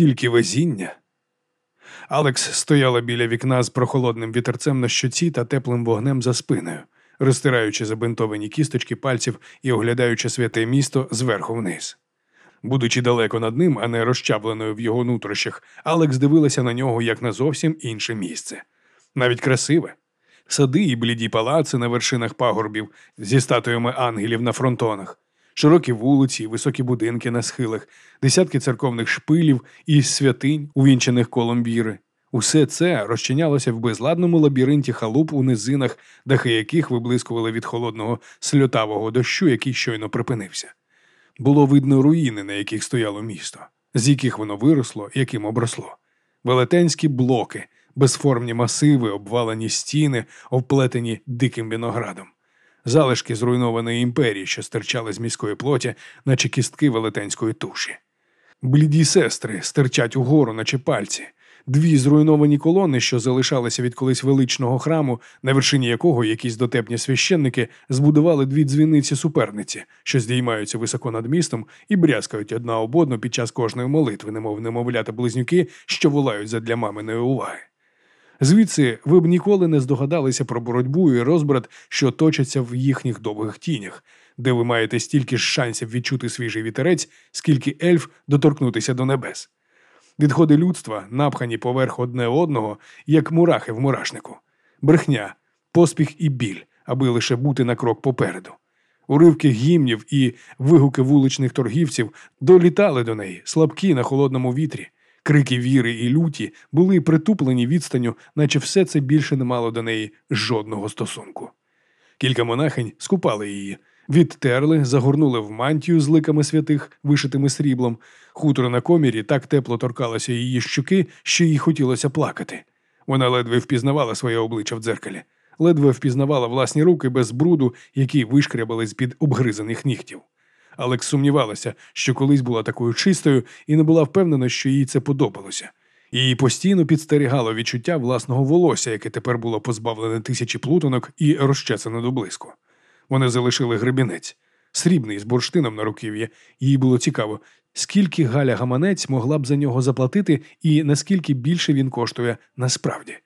стільки везіння. Алекс стояла біля вікна з прохолодним вітерцем на щоці та теплим вогнем за спиною, розтираючи забинтовані кісточки пальців і оглядаючи святе місто зверху вниз. Будучи далеко над ним, а не розчавленою в його нутрощах, Алекс дивилася на нього як на зовсім інше місце. Навіть красиве. Сади і бліді палаци на вершинах пагорбів зі статуями ангелів на фронтонах, широкі вулиці, високі будинки на схилах, десятки церковних шпилів і святинь, увінчених колом віри. Усе це розчинялося в безладному лабіринті халуп у низинах, дахи яких виблискували від холодного сльотавого дощу, який щойно припинився. Було видно руїни, на яких стояло місто, з яких воно виросло, яким обросло. Велетенські блоки, безформні масиви, обвалені стіни, обплетені диким виноградом, залишки зруйнованої імперії, що стирчали з міської плоті, наче кістки велетенської туші. Бліді сестри стирчать угору, наче пальці. Дві зруйновані колони, що залишалися від колись величного храму, на вершині якого якісь дотепні священники збудували дві дзвіниці суперниці, що здіймаються високо над містом і брязкають одна об одну під час кожної молитви, немов немовлята близнюки, що волають задля маминої уваги. Звідси ви б ніколи не здогадалися про боротьбу і розбрат, що точаться в їхніх довгих тінях, де ви маєте стільки ж шансів відчути свіжий вітерець, скільки ельф доторкнутися до небес. Відходи людства, напхані поверх одне одного, як мурахи в мурашнику, брехня, поспіх і біль, аби лише бути на крок попереду. Уривки гімнів і вигуки вуличних торгівців долітали до неї, слабкі на холодному вітрі. Крики віри і люті були притуплені відстанню, наче все це більше не мало до неї жодного стосунку. Кілька монахинь скупали її, відтерли, загорнули в мантію з ликами святих, вишитими сріблом. Хутро на комірі так тепло торкалося її щуки, що їй хотілося плакати. Вона ледве впізнавала своє обличчя в дзеркалі, ледве впізнавала власні руки без бруду, які вишкрябали з під обгризаних нігтів. Алекс сумнівалася, що колись була такою чистою і не була впевнена, що їй це подобалося. Її постійно підстерігало відчуття власного волосся, яке тепер було позбавлене тисячі плутанок і розчесане до блиску. Вони залишили гребінець, срібний з бурштином на руків'я. Їй було цікаво, скільки Галя гаманець могла б за нього заплатити і наскільки більше він коштує насправді.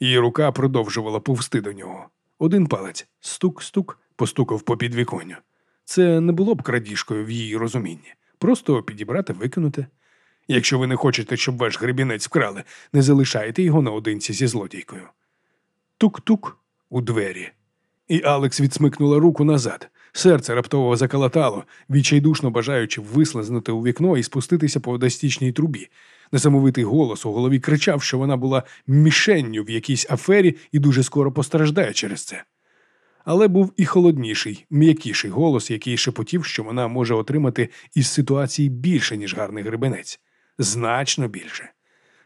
Її рука продовжувала повсти до нього. Один палець стук-стук, постукав по підвіконню. Це не було б крадіжкою в її розумінні. Просто підібрати, викинути. Якщо ви не хочете, щоб ваш гребінець вкрали, не залишайте його наодинці зі злодійкою. Тук-тук у двері. І Алекс відсмикнула руку назад. Серце раптово закалатало, відчайдушно бажаючи вислизнути у вікно і спуститися по водостічній трубі. Несамовитий голос у голові кричав, що вона була мішенню в якійсь афері і дуже скоро постраждає через це. Але був і холодніший, м'якіший голос, який шепотів, що вона може отримати із ситуації більше, ніж гарний гребенець. Значно більше.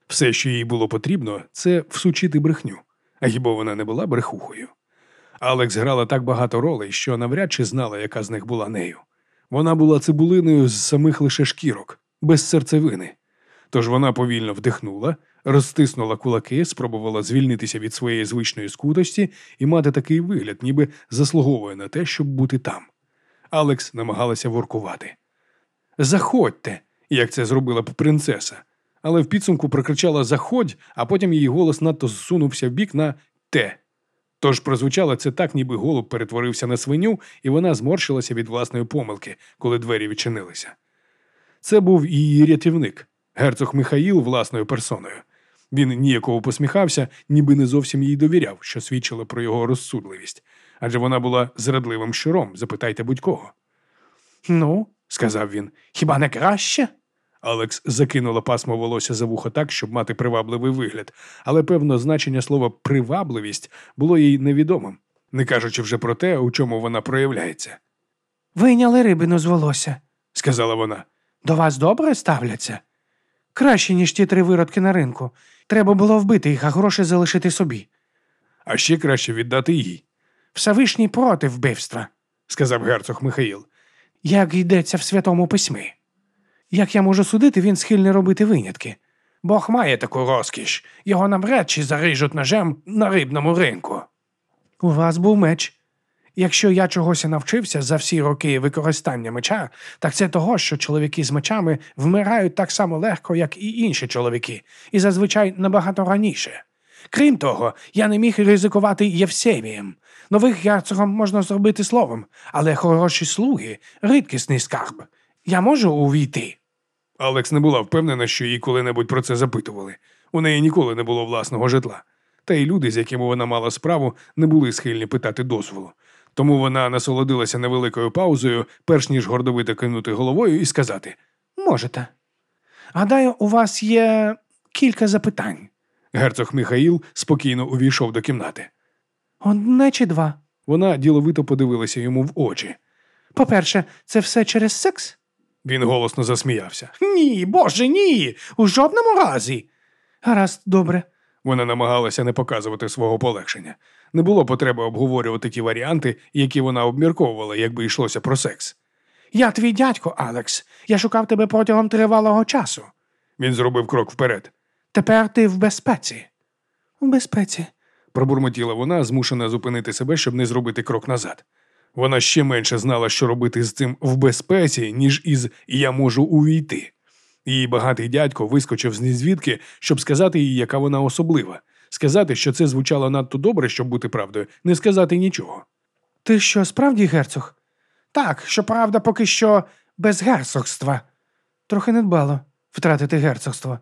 Все, що їй було потрібно, це всучити брехню. А хіба вона не була брехухою? Алекс грала так багато ролей, що навряд чи знала, яка з них була нею. Вона була цибулиною з самих лише шкірок, без серцевини. Тож вона повільно вдихнула, розтиснула кулаки, спробувала звільнитися від своєї звичної скутості і мати такий вигляд, ніби заслуговує на те, щоб бути там. Алекс намагалася воркувати. Заходьте, як це зробила б принцеса. Але в підсумку прокричала Заходь, а потім її голос надто зсунувся в бік на те. Тож прозвучало це так, ніби голуб перетворився на свиню, і вона зморщилася від власної помилки, коли двері відчинилися. Це був її рятівник, герцог Михаїл власною персоною. Він ніяково посміхався, ніби не зовсім їй довіряв, що свідчило про його розсудливість, адже вона була зрадливим щуром, запитайте будь-кого. Ну, сказав він, хіба не краще? Алекс закинула пасмо волосся за вухо так, щоб мати привабливий вигляд, але певно значення слова привабливість було їй невідомим, не кажучи вже про те, у чому вона проявляється. Вийняли рибину з волосся, сказала вона. До вас добре ставляться? Краще, ніж ті три виродки на ринку. Треба було вбити їх, а гроші залишити собі. А ще краще віддати їй. Всевишній проти вбивства, сказав герцог Михаїл. Як йдеться в святому письмі. Як я можу судити, він схильний робити винятки. Бог має таку розкіш, його навряд чи зарижуть ножем на рибному ринку. У вас був меч. Якщо я чогось і навчився за всі роки використання меча, так це того, що чоловіки з мечами вмирають так само легко, як і інші чоловіки, і зазвичай набагато раніше. Крім того, я не міг ризикувати Євсевієм. Нових герцогом можна зробити словом, але хороші слуги рідкісний скарб. Я можу увійти. Алекс не була впевнена, що її коли-небудь про це запитували. У неї ніколи не було власного житла. Та й люди, з якими вона мала справу, не були схильні питати дозволу. Тому вона насолодилася невеликою паузою, перш ніж гордовито кинути головою і сказати Можете. Гадаю, у вас є кілька запитань. Герцог Михаїл спокійно увійшов до кімнати. Одне чи два. Вона діловито подивилася йому в очі. По-перше, це все через секс? Він голосно засміявся. Ні, боже, ні. У жодному разі. Гаразд, добре. Вона намагалася не показувати свого полегшення. Не було потреби обговорювати ті варіанти, які вона обмірковувала, якби йшлося про секс. Я твій дядько, Алекс. Я шукав тебе протягом тривалого часу. Він зробив крок вперед. Тепер ти в безпеці. В безпеці. Пробурмотіла вона, змушена зупинити себе, щоб не зробити крок назад. Вона ще менше знала, що робити з цим в безпеці, ніж із Я можу увійти. Її багатий дядько вискочив з незвідки, щоб сказати їй, яка вона особлива. Сказати, що це звучало надто добре, щоб бути правдою, не сказати нічого. Ти що, справді герцог? Так, щоправда, поки що без герцогства. Трохи недбало втратити герцогство.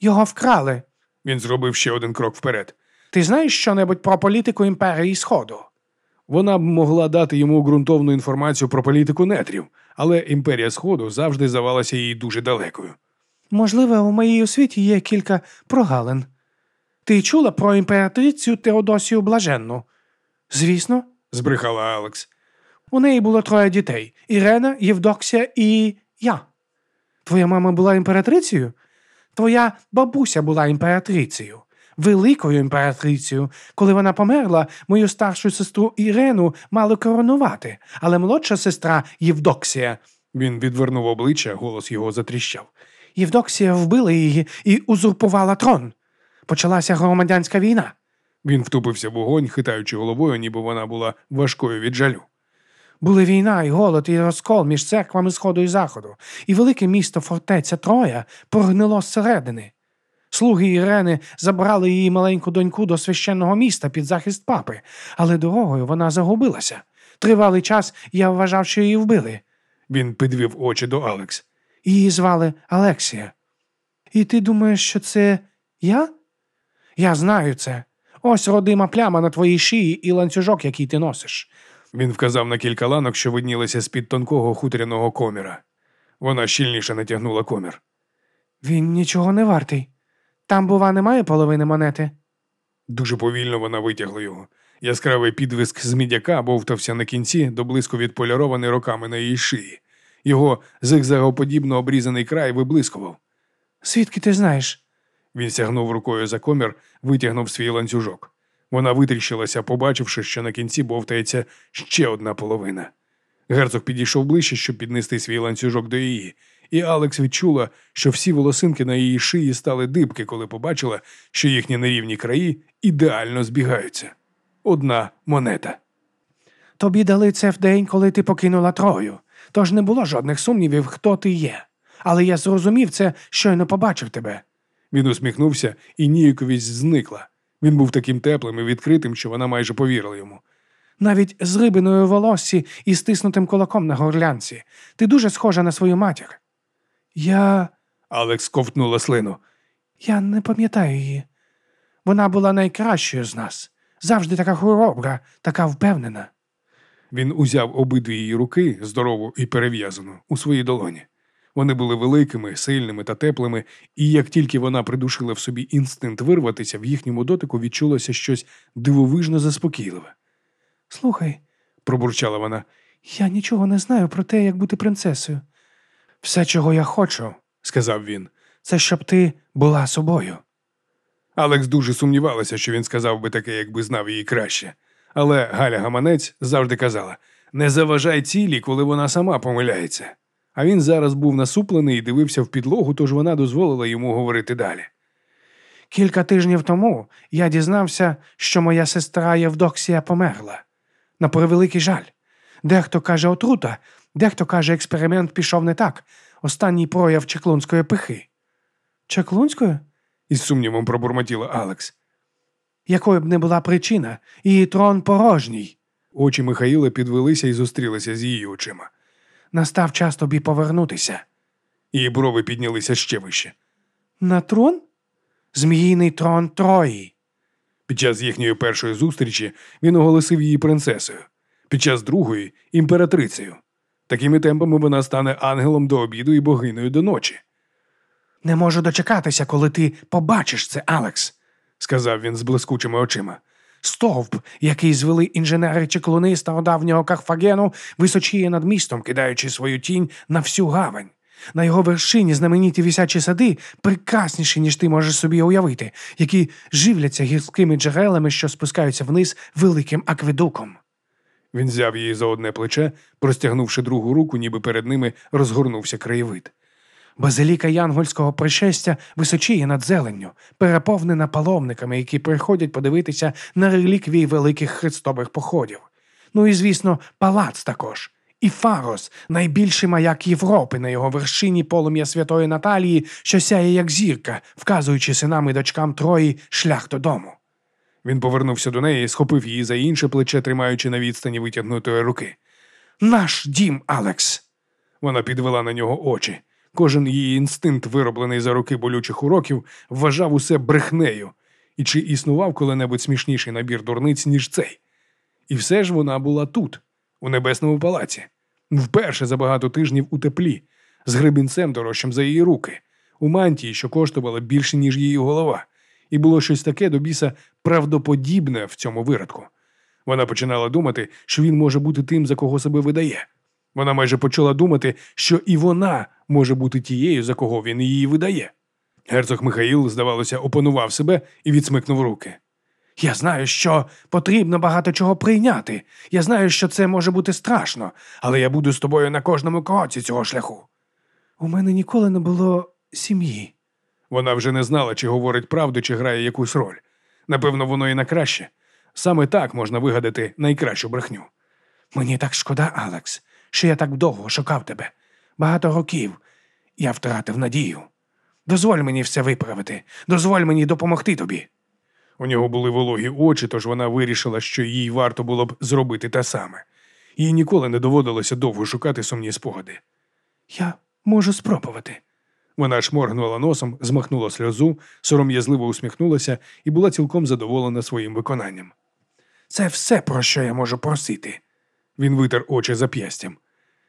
Його вкрали. Він зробив ще один крок вперед. Ти знаєш щонебудь про політику імперії Сходу? Вона б могла дати йому ґрунтовну інформацію про політику нетрів, але імперія Сходу завжди здавалася їй дуже далекою. Можливо, у моїй освіті є кілька прогалин. Ти чула про імператрицю Теодосію Блаженну? Звісно, збрехала Алекс. У неї було троє дітей Ірена, Євдоксія і я. Твоя мама була імператрицею? Твоя бабуся була імператрицею, великою імператрицею. Коли вона померла, мою старшу сестру Ірену мали коронувати, але молодша сестра Євдоксія. Він відвернув обличчя, голос його затріщав. Євдоксія вбила її і узурпувала трон. Почалася громадянська війна. Він втупився в вогонь, хитаючи головою, ніби вона була важкою від жалю. Були війна, і голод, і розкол між церквами Сходу і Заходу, і велике місто фортеця Троя прогнило зсередини. Слуги Ірени забрали її маленьку доньку до священного міста під захист папи, але дорогою вона загубилася. Тривалий час я вважав, що її вбили. Він підвів очі до Алекс. Її звали Алексія. І ти думаєш, що це я? Я знаю це. Ось родима пляма на твоїй шиї і ланцюжок, який ти носиш. Він вказав на кілька ланок, що виднілися з-під тонкого хутряного коміра. Вона щільніше натягнула комір. Він нічого не вартий. Там, бува, немає половини монети. Дуже повільно вона витягла його. Яскравий підвиск з мідяка бовтався на кінці, доблизку відполірований роками на її шиї. Його зигзагоподібно обрізаний край виблискував. Звідки ти знаєш? Він сягнув рукою за комір, витягнув свій ланцюжок. Вона витріщилася, побачивши, що на кінці бовтається ще одна половина. Герцог підійшов ближче, щоб піднести свій ланцюжок до її, і Алекс відчула, що всі волосинки на її шиї стали дибки, коли побачила, що їхні нерівні краї ідеально збігаються. Одна монета. Тобі дали це в день, коли ти покинула Трою, тож не було жодних сумнівів, хто ти є. Але я зрозумів це, щойно побачив тебе. Він усміхнувся, і ніяковість зникла. Він був таким теплим і відкритим, що вона майже повірила йому. Навіть з рибиною волоссі і стиснутим кулаком на горлянці. Ти дуже схожа на свою матір. Я. Алекс ковтнула слину. Я не пам'ятаю її. Вона була найкращою з нас. Завжди така хоробра, така впевнена. Він узяв обидві її руки, здорову і перев'язану, у свої долоні. Вони були великими, сильними та теплими, і як тільки вона придушила в собі інстинкт вирватися, в їхньому дотику відчулося щось дивовижно заспокійливе. Слухай, пробурчала вона, я нічого не знаю про те, як бути принцесою. Все, чого я хочу, сказав він, це щоб ти була собою. Алекс дуже сумнівалася, що він сказав би таке, якби знав її краще. Але Галя Гаманець завжди казала не заважай цілі, коли вона сама помиляється. А він зараз був насуплений і дивився в підлогу, тож вона дозволила йому говорити далі. Кілька тижнів тому я дізнався, що моя сестра Євдоксія померла. На превеликий жаль. Дехто каже отрута, дехто каже, експеримент пішов не так. Останній прояв чеклунської пихи. Чеклунської? із сумнівом пробурмотіла Алекс. Якою б не була причина, її трон порожній. Очі Михаїла підвелися і зустрілися з її очима. Настав час тобі повернутися. Її брови піднялися ще вище. На трон? Зміїний трон Трої. Під час їхньої першої зустрічі він оголосив її принцесою, під час другої імператрицею. Такими темпами вона стане ангелом до обіду і богиною до ночі, Не можу дочекатися, коли ти побачиш це, Алекс. сказав він з блискучими очима. Стовп, який звели інженери чеклуни стародавнього Карфагену, височіє над містом, кидаючи свою тінь на всю гавань. На його вершині знамениті вісячі сади прекрасніші, ніж ти можеш собі уявити, які живляться гірськими джерелами, що спускаються вниз великим акведуком. Він взяв її за одне плече, простягнувши другу руку, ніби перед ними розгорнувся краєвид. Базиліка Янгольського пришестя височіє над зеленню, переповнена паломниками, які приходять подивитися на реліквії великих хрестових походів. Ну і, звісно, палац також. І Фарос, найбільший маяк Європи на його вершині полум'я святої Наталії, що сяє як зірка, вказуючи синам і дочкам Трої шлях додому. Він повернувся до неї і схопив її за інше плече, тримаючи на відстані витягнутої руки. Наш дім, Алекс. Вона підвела на нього очі. Кожен її інстинкт, вироблений за роки болючих уроків, вважав усе брехнею. І чи існував коли-небудь смішніший набір дурниць, ніж цей? І все ж вона була тут, у небесному палаці, вперше за багато тижнів у теплі, з гребінцем дорожчим за її руки, у мантії, що коштувала більше, ніж її голова, і було щось таке до біса правдоподібне в цьому виродку. Вона починала думати, що він може бути тим, за кого себе видає. Вона майже почала думати, що і вона може бути тією, за кого він її видає. Герцог Михаїл, здавалося, опанував себе і відсмикнув руки. Я знаю, що потрібно багато чого прийняти. Я знаю, що це може бути страшно, але я буду з тобою на кожному кроці цього шляху. У мене ніколи не було сім'ї. Вона вже не знала, чи говорить правду, чи грає якусь роль. Напевно, воно і на краще. Саме так можна вигадати найкращу брехню. Мені так шкода, Алекс, що я так довго шукав тебе. Багато років я втратив надію. Дозволь мені все виправити, дозволь мені допомогти тобі. У нього були вологі очі, тож вона вирішила, що їй варто було б зробити те саме. Їй ніколи не доводилося довго шукати сумні спогади. Я можу спробувати. Вона шморгнула носом, змахнула сльозу, сором'язливо усміхнулася і була цілком задоволена своїм виконанням. Це все, про що я можу просити. Він витер очі зап'ястям.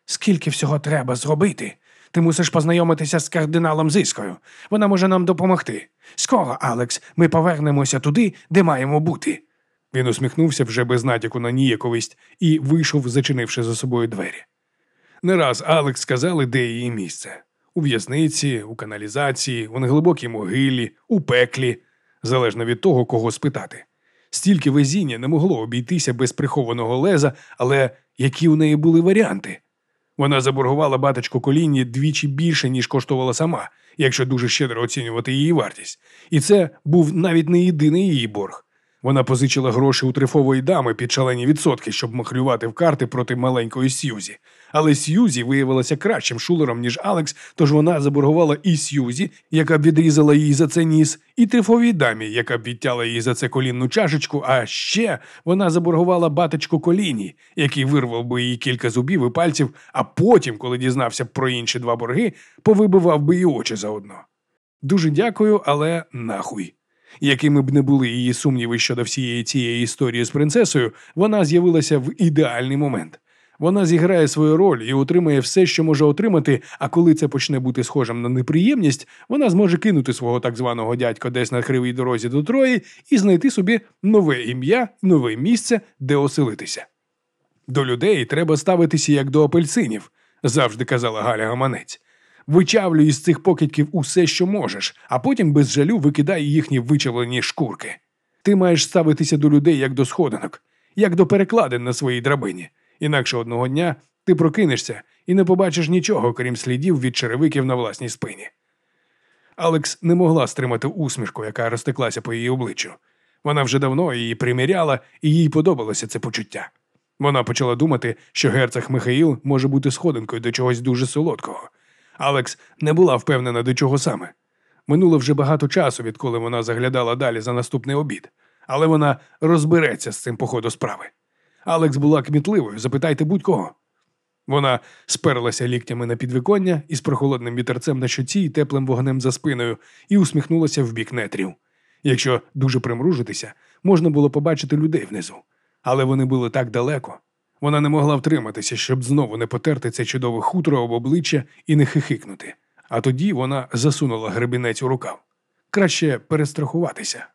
Скільки всього треба зробити? Ти мусиш познайомитися з кардиналом Зискою. Вона може нам допомогти. Скоро, Алекс, ми повернемося туди, де маємо бути. Він усміхнувся вже без натяку на ніяковість і вийшов, зачинивши за собою двері. Не раз Алекс сказали, де її місце у в'язниці, у каналізації, у неглибокій могилі, у пеклі, залежно від того, кого спитати. Стільки везіння не могло обійтися без прихованого леза, але які у неї були варіанти? Вона заборгувала батечку колінні двічі більше, ніж коштувала сама, якщо дуже щедро оцінювати її вартість. І це був навіть не єдиний її борг. Вона позичила гроші у трифової дами під шалені відсотки, щоб махлювати в карти проти маленької Сьюзі. Але Сьюзі виявилася кращим шулером, ніж Алекс, тож вона заборгувала і Сьюзі, яка б відрізала їй за це ніс, і трифовій дамі, яка б відтяла їй за це колінну чашечку. А ще вона заборгувала батечку коліні, який вирвав би їй кілька зубів і пальців, а потім, коли дізнався б про інші два борги, повибивав би їй очі заодно. Дуже дякую, але нахуй. Якими б не були її сумніви щодо всієї цієї історії з принцесою, вона з'явилася в ідеальний момент. Вона зіграє свою роль і отримає все, що може отримати. А коли це почне бути схожим на неприємність, вона зможе кинути свого так званого дядька десь на кривій дорозі до Трої і знайти собі нове ім'я, нове місце, де оселитися. До людей треба ставитися як до апельсинів, завжди казала Галя Гаманець. Вичавлюй із цих покидьків усе, що можеш, а потім без жалю викидай їхні вичавлені шкурки. Ти маєш ставитися до людей як до сходинок, як до перекладин на своїй драбині. Інакше одного дня ти прокинешся і не побачиш нічого, крім слідів від черевиків на власній спині. Алекс не могла стримати усмішку, яка розтеклася по її обличчю. Вона вже давно її приміряла, і їй подобалося це почуття. Вона почала думати, що герцог Михаїл може бути сходинкою до чогось дуже солодкого. Алекс не була впевнена, до чого саме. Минуло вже багато часу, відколи вона заглядала далі за наступний обід, але вона розбереться з цим по ходу справи. Алекс була кмітливою, запитайте будь-кого. Вона сперлася ліктями на підвіконня із прохолодним вітерцем на щоці і теплим вогнем за спиною і усміхнулася в бік нетрів. Якщо дуже примружитися, можна було побачити людей внизу, але вони були так далеко. Вона не могла втриматися, щоб знову не потерти це чудове хутро об обличчя і не хихикнути. А тоді вона засунула гребінець у рукав. Краще перестрахуватися.